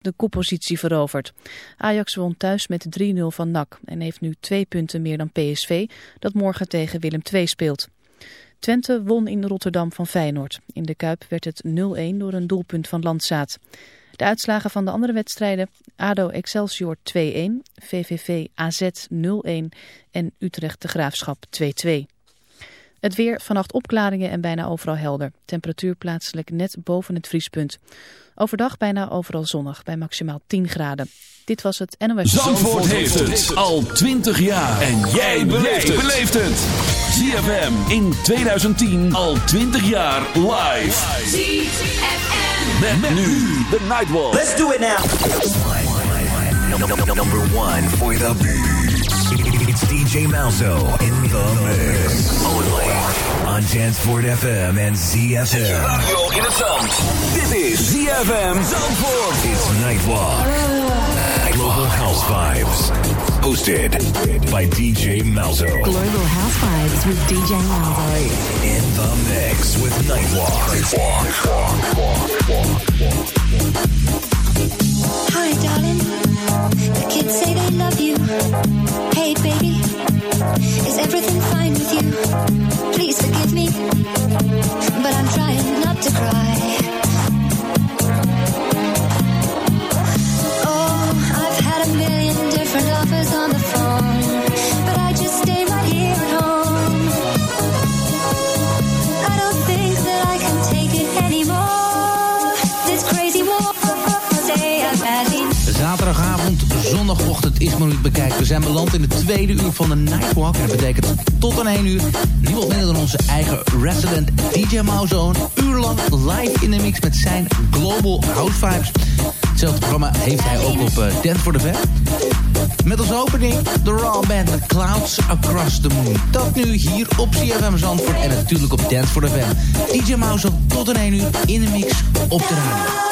de koppositie veroverd. Ajax won thuis met 3-0 van NAC en heeft nu twee punten meer dan PSV, dat morgen tegen Willem II speelt. Twente won in Rotterdam van Feyenoord. In de Kuip werd het 0-1 door een doelpunt van Landsaat. De uitslagen van de andere wedstrijden, ADO Excelsior 2-1, VVV AZ 0-1 en Utrecht de Graafschap 2-2. Het weer, vannacht opklaringen en bijna overal helder. Temperatuur plaatselijk net boven het vriespunt. Overdag bijna overal zonnig, bij maximaal 10 graden. Dit was het NOS. Zandvoort, Zandvoort heeft het al 20 jaar. En jij beleeft het. ZFM in 2010 al 20 jaar live. ZFM. Met, met nu de Nightwalk. Let's do it now. Number one for the beats. DJ Malzo in the mix. Only on Danceport FM and ZFM. In het zand. Dit is ZFM Zandvoort. It's Nightwalk. Ah. Global House Vibes. Hosted by DJ Malzo. Global House Vibes with DJ Malzo. In the mix with Nightwalk. Hi, darling. The kids say they love you. Hey, baby. Is everything fine with you? Please forgive me. But I'm trying not to cry. Anymore. Zondagochtend is maar nu bekijken. We zijn beland in het tweede uur van de Nightwalk. En dat betekent tot een 1 uur. Niemand minder dan onze eigen resident DJ Mauzo. Een uur lang live in de mix met zijn Global House Vibes. Hetzelfde programma heeft hij ook op uh, Dance for the Vet. Met als opening de Raw Band The Clouds Across the Moon. Dat nu hier op CFM Zandvoort en natuurlijk op Dance for the Vet. DJ Mauzo tot een 1 uur in de mix op de radio.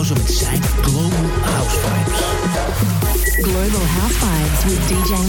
Mauzo met Global House Vibes. Global House Vibes with DJ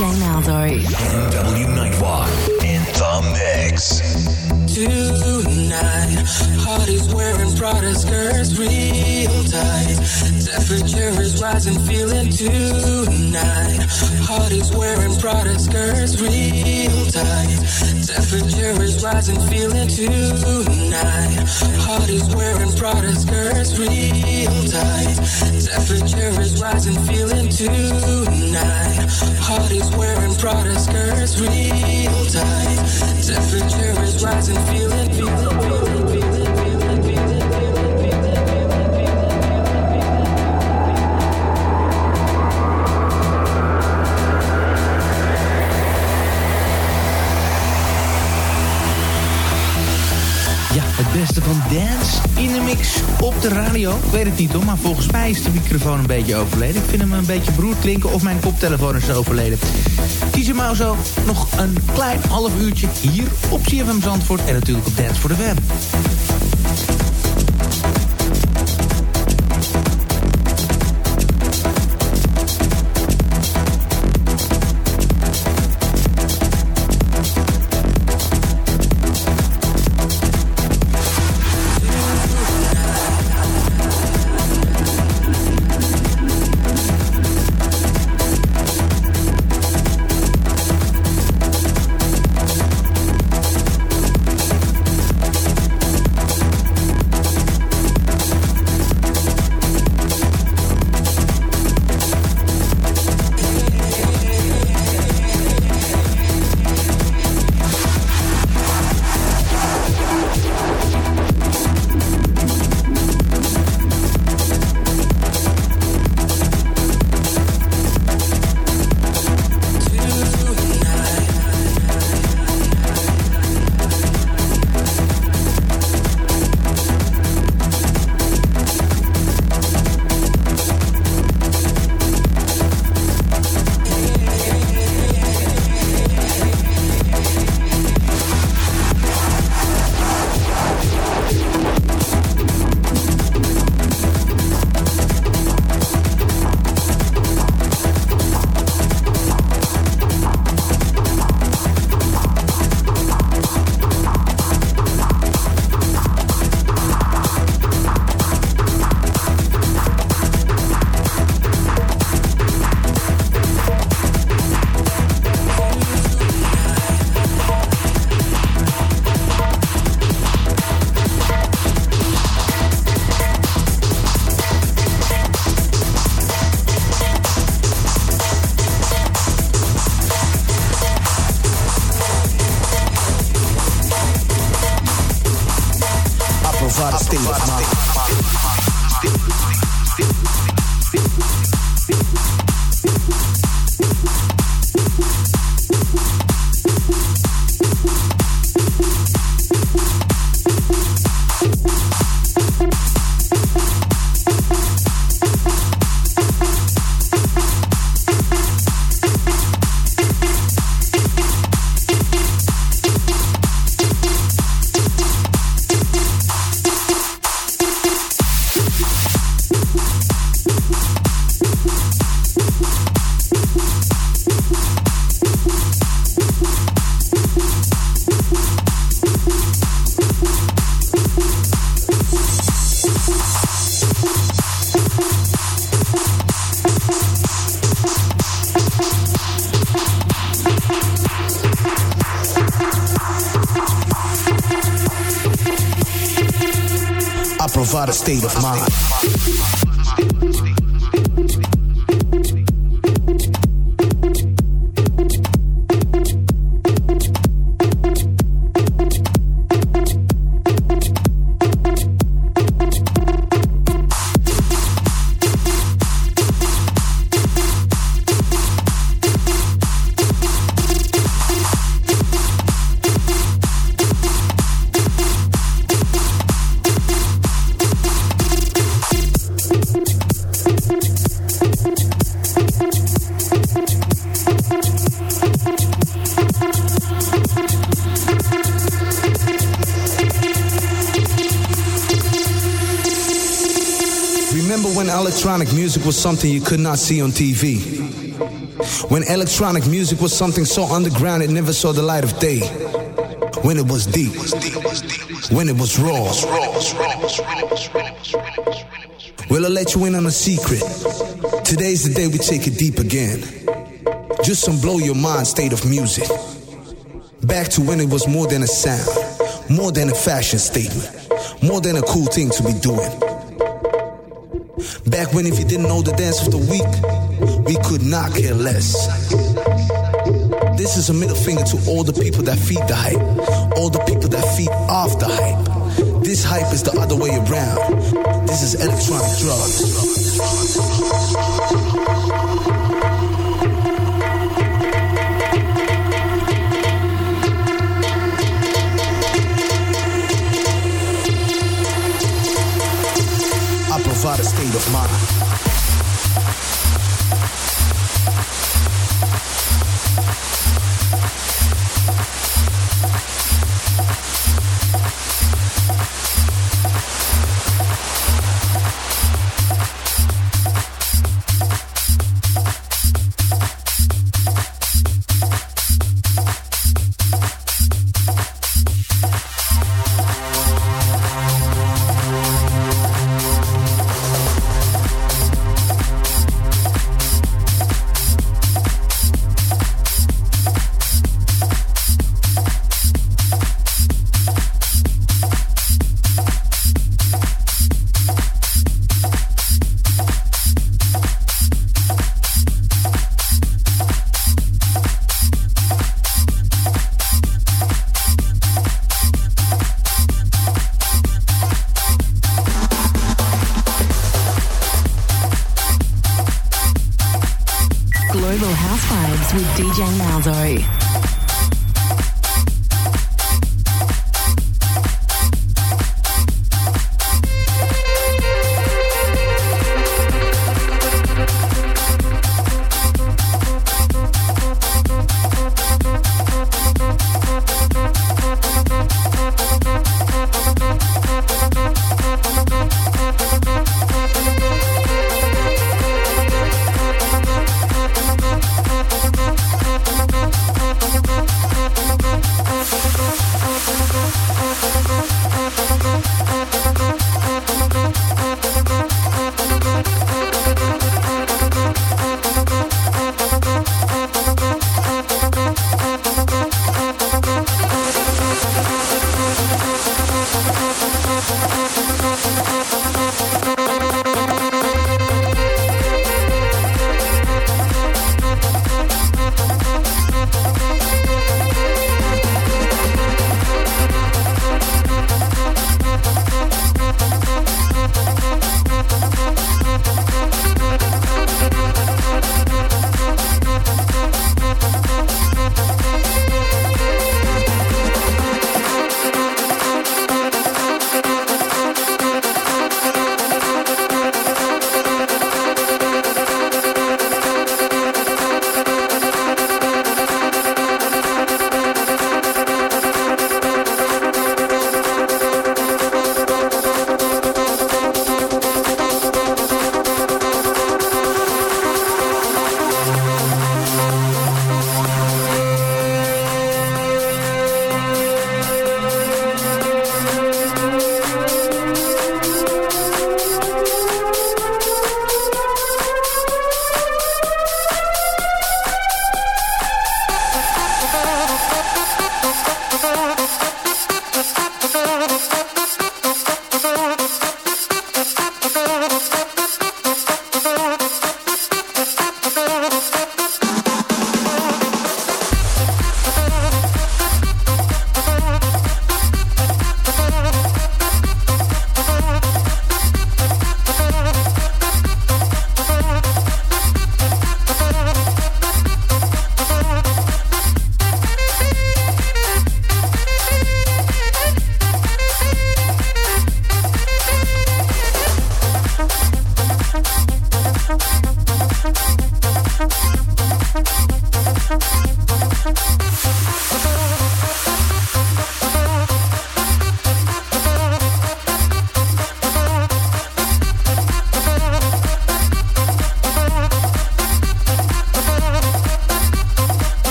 DJ NW Nightwalk in the mix. Tonight, heart is wearing Prada skirts, real tight. Temperature is rising, feeling tonight. Heart is wearing Prada skirts, real tight. Temperature is rising, feeling tonight. Heart is wearing Prada skirts, real tight. Temperature is rising, feeling tonight. Heart is wearing Prada skirts, real tight. Temperature is rising, feeling feeling, feeling, feeling. beste van dance in de mix op de radio. Ik weet het niet hoor, maar volgens mij is de microfoon een beetje overleden. Ik vind hem een beetje broer klinken of mijn koptelefoon is overleden. Kies maar nou zo nog een klein half uurtje hier op CFM Zandvoort en natuurlijk op Dance voor de Web. Music was something you could not see on TV. When electronic music was something so underground it never saw the light of day. When it was deep. When it was raw. Will I let you in on a secret? Today's the day we take it deep again. Just some blow your mind state of music. Back to when it was more than a sound, more than a fashion statement, more than a cool thing to be doing. Back when if you didn't know the dance of the week, we could not care less. This is a middle finger to all the people that feed the hype, all the people that feed off the hype. This hype is the other way around. This is electronic drugs. of mine.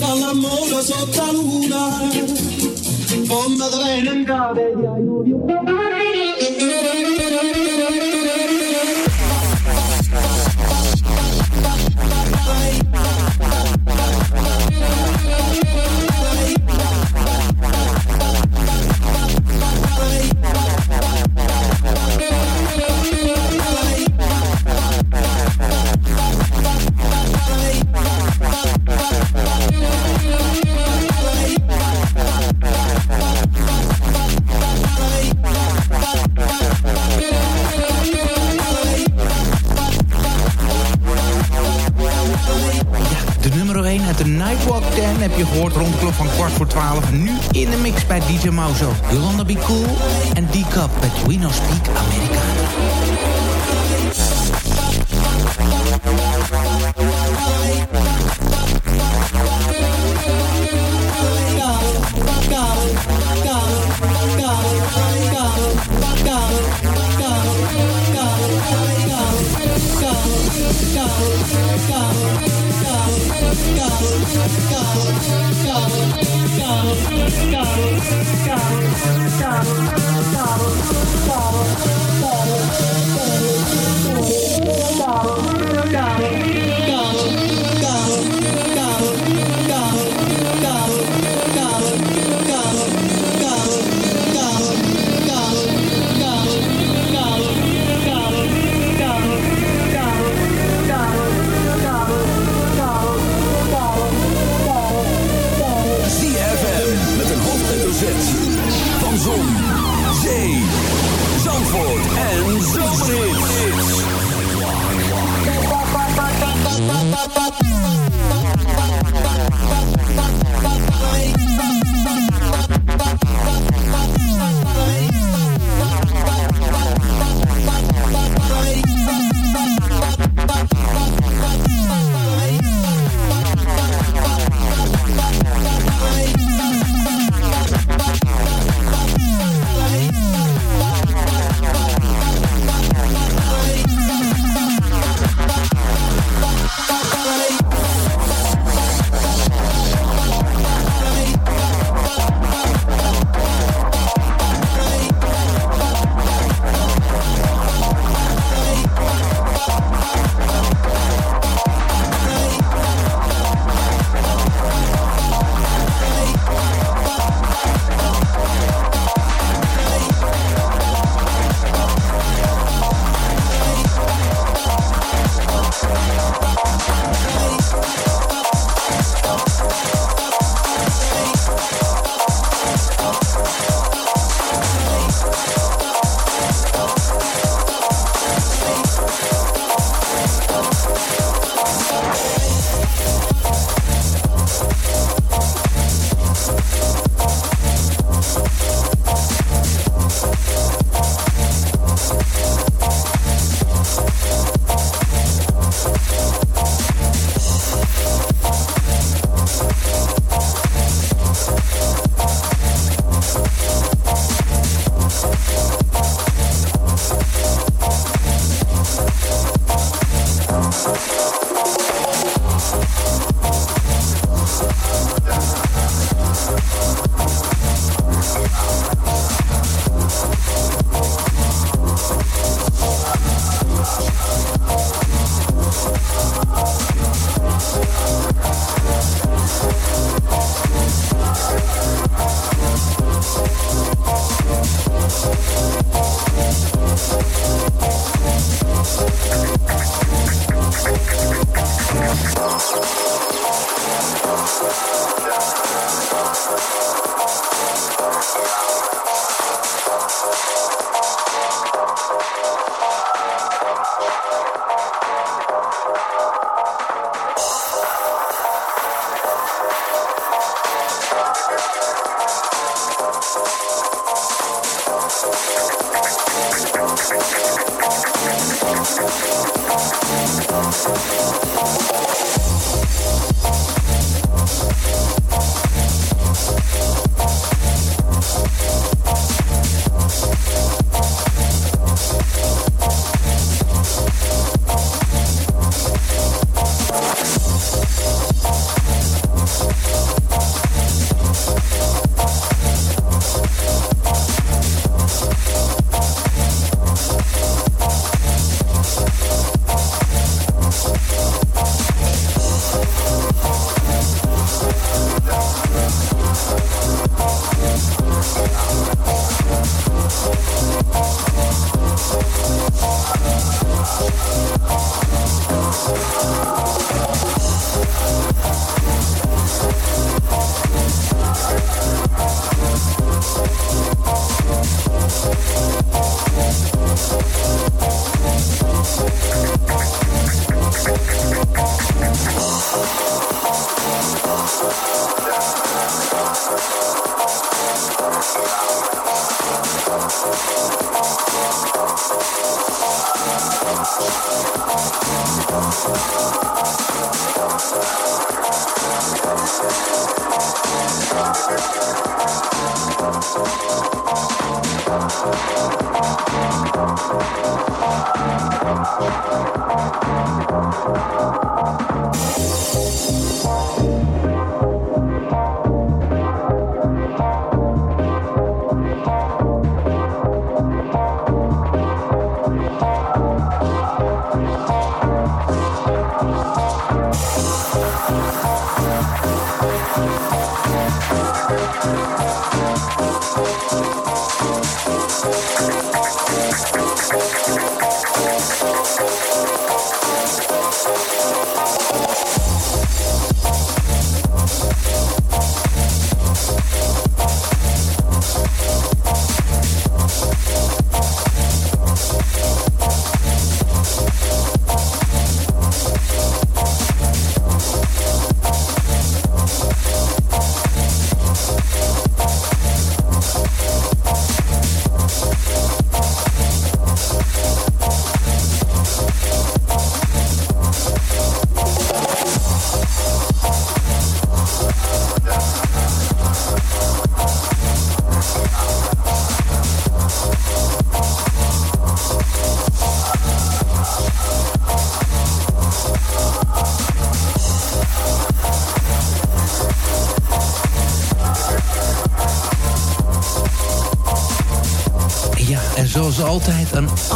dalla sotto la luna, come da venga, You wanna Be Cool and D-Cup but We No Speak American. Bottle, bottle, bottle.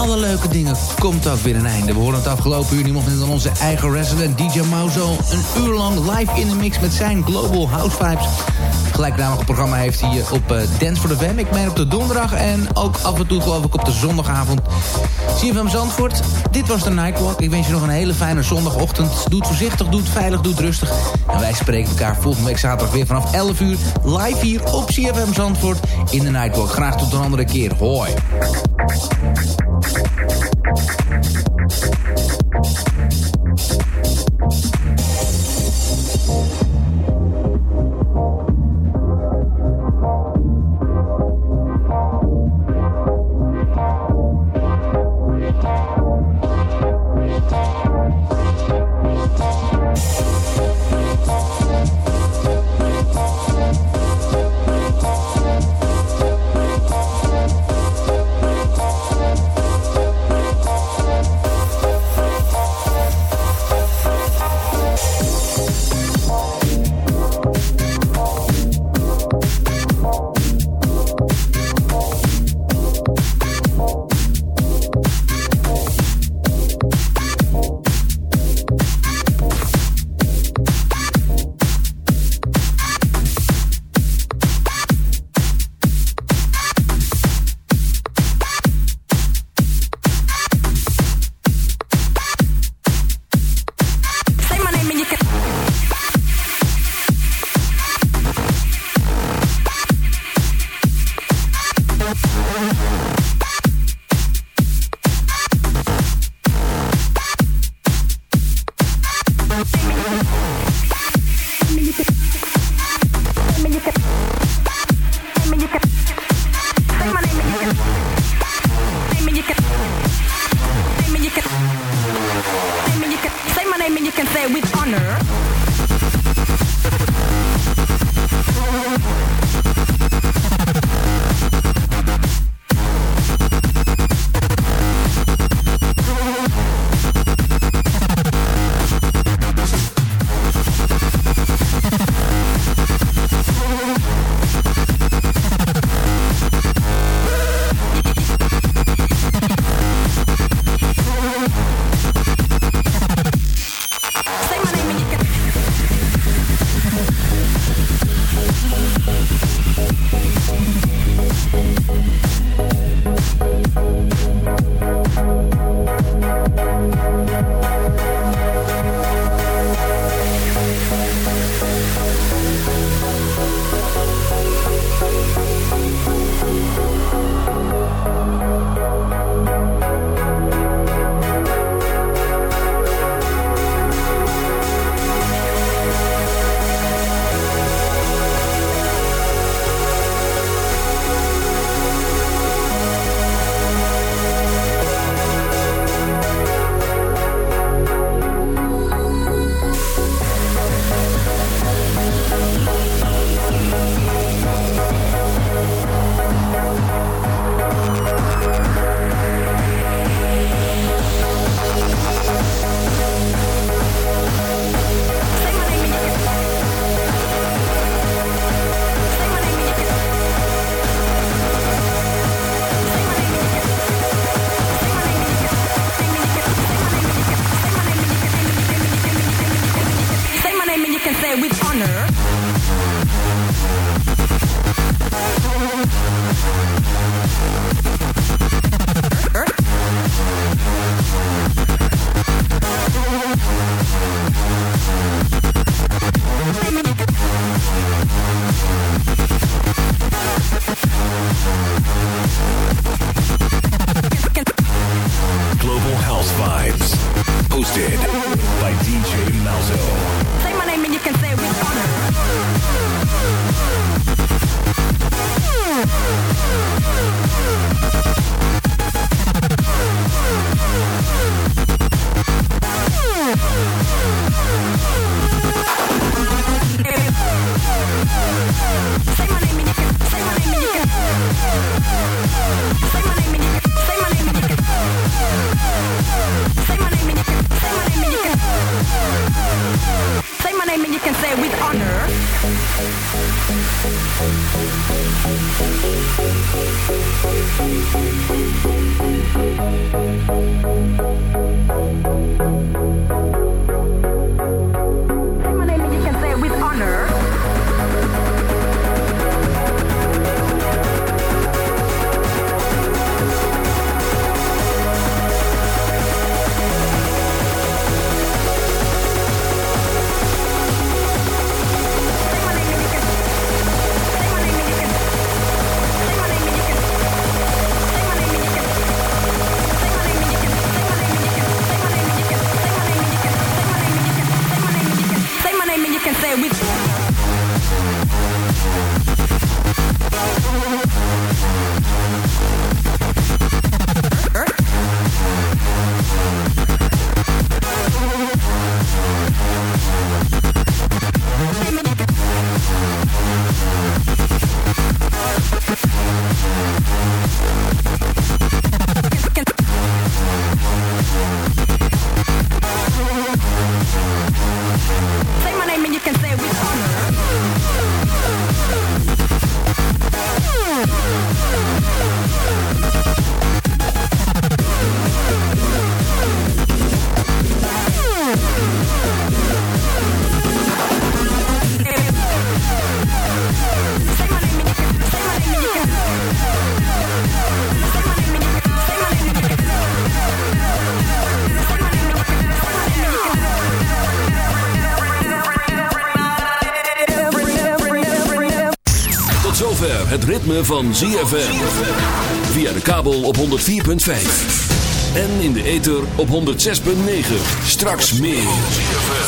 Alle leuke dingen komt ook weer een einde. We horen het afgelopen uur niemand dan onze eigen resident DJ Mauzo... een uur lang live in de mix met zijn Global House Vibes. Gelijknamige programma heeft hij eh, op uh, Dance for the Web. Ik meen op de donderdag en ook af en toe geloof ik op de zondagavond. CFM Zandvoort, dit was de Nightwalk. Ik wens je nog een hele fijne zondagochtend. Doe het voorzichtig, doe het veilig, doe het rustig. En wij spreken elkaar volgende week zaterdag weer vanaf 11 uur... live hier op CFM Zandvoort in de Nightwalk. Graag tot een andere keer. Hoi. thank you Tot zover het ritme van ZFM. Via de kabel op 104.5. En in de ether op 106.9. Straks meer.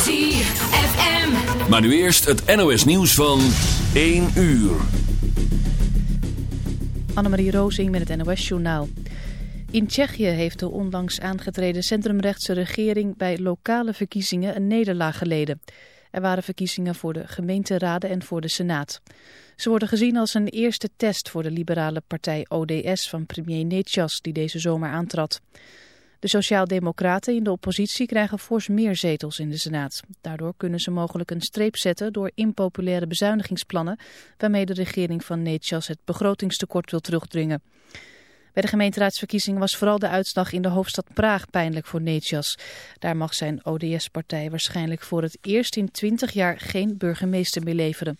ZFM. Maar nu eerst het NOS nieuws van 1 uur. Annemarie Rozing met het NOS-journaal. In Tsjechië heeft de onlangs aangetreden centrumrechtse regering bij lokale verkiezingen een nederlaag geleden. Er waren verkiezingen voor de gemeenteraden en voor de senaat. Ze worden gezien als een eerste test voor de liberale partij ODS van premier Nečas die deze zomer aantrad. De Sociaaldemocraten in de oppositie krijgen fors meer zetels in de Senaat. Daardoor kunnen ze mogelijk een streep zetten door impopulaire bezuinigingsplannen... waarmee de regering van Nečas het begrotingstekort wil terugdringen. Bij de gemeenteraadsverkiezing was vooral de uitslag in de hoofdstad Praag pijnlijk voor Nečas. Daar mag zijn ODS-partij waarschijnlijk voor het eerst in 20 jaar geen burgemeester meer leveren.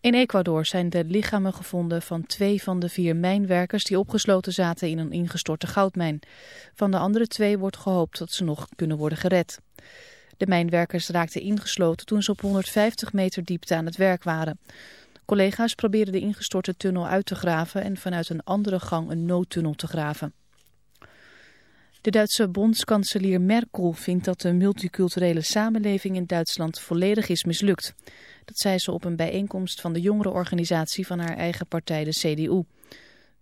In Ecuador zijn de lichamen gevonden van twee van de vier mijnwerkers die opgesloten zaten in een ingestorte goudmijn. Van de andere twee wordt gehoopt dat ze nog kunnen worden gered. De mijnwerkers raakten ingesloten toen ze op 150 meter diepte aan het werk waren. Collega's probeerden de ingestorte tunnel uit te graven en vanuit een andere gang een noodtunnel te graven. De Duitse bondskanselier Merkel vindt dat de multiculturele samenleving in Duitsland volledig is mislukt. Dat zei ze op een bijeenkomst van de jongerenorganisatie van haar eigen partij, de CDU.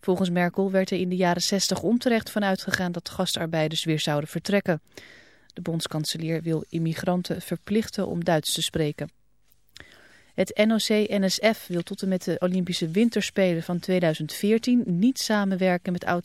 Volgens Merkel werd er in de jaren 60 onterecht van uitgegaan dat gastarbeiders weer zouden vertrekken. De bondskanselier wil immigranten verplichten om Duits te spreken. Het NOC-NSF wil tot en met de Olympische Winterspelen van 2014 niet samenwerken met oud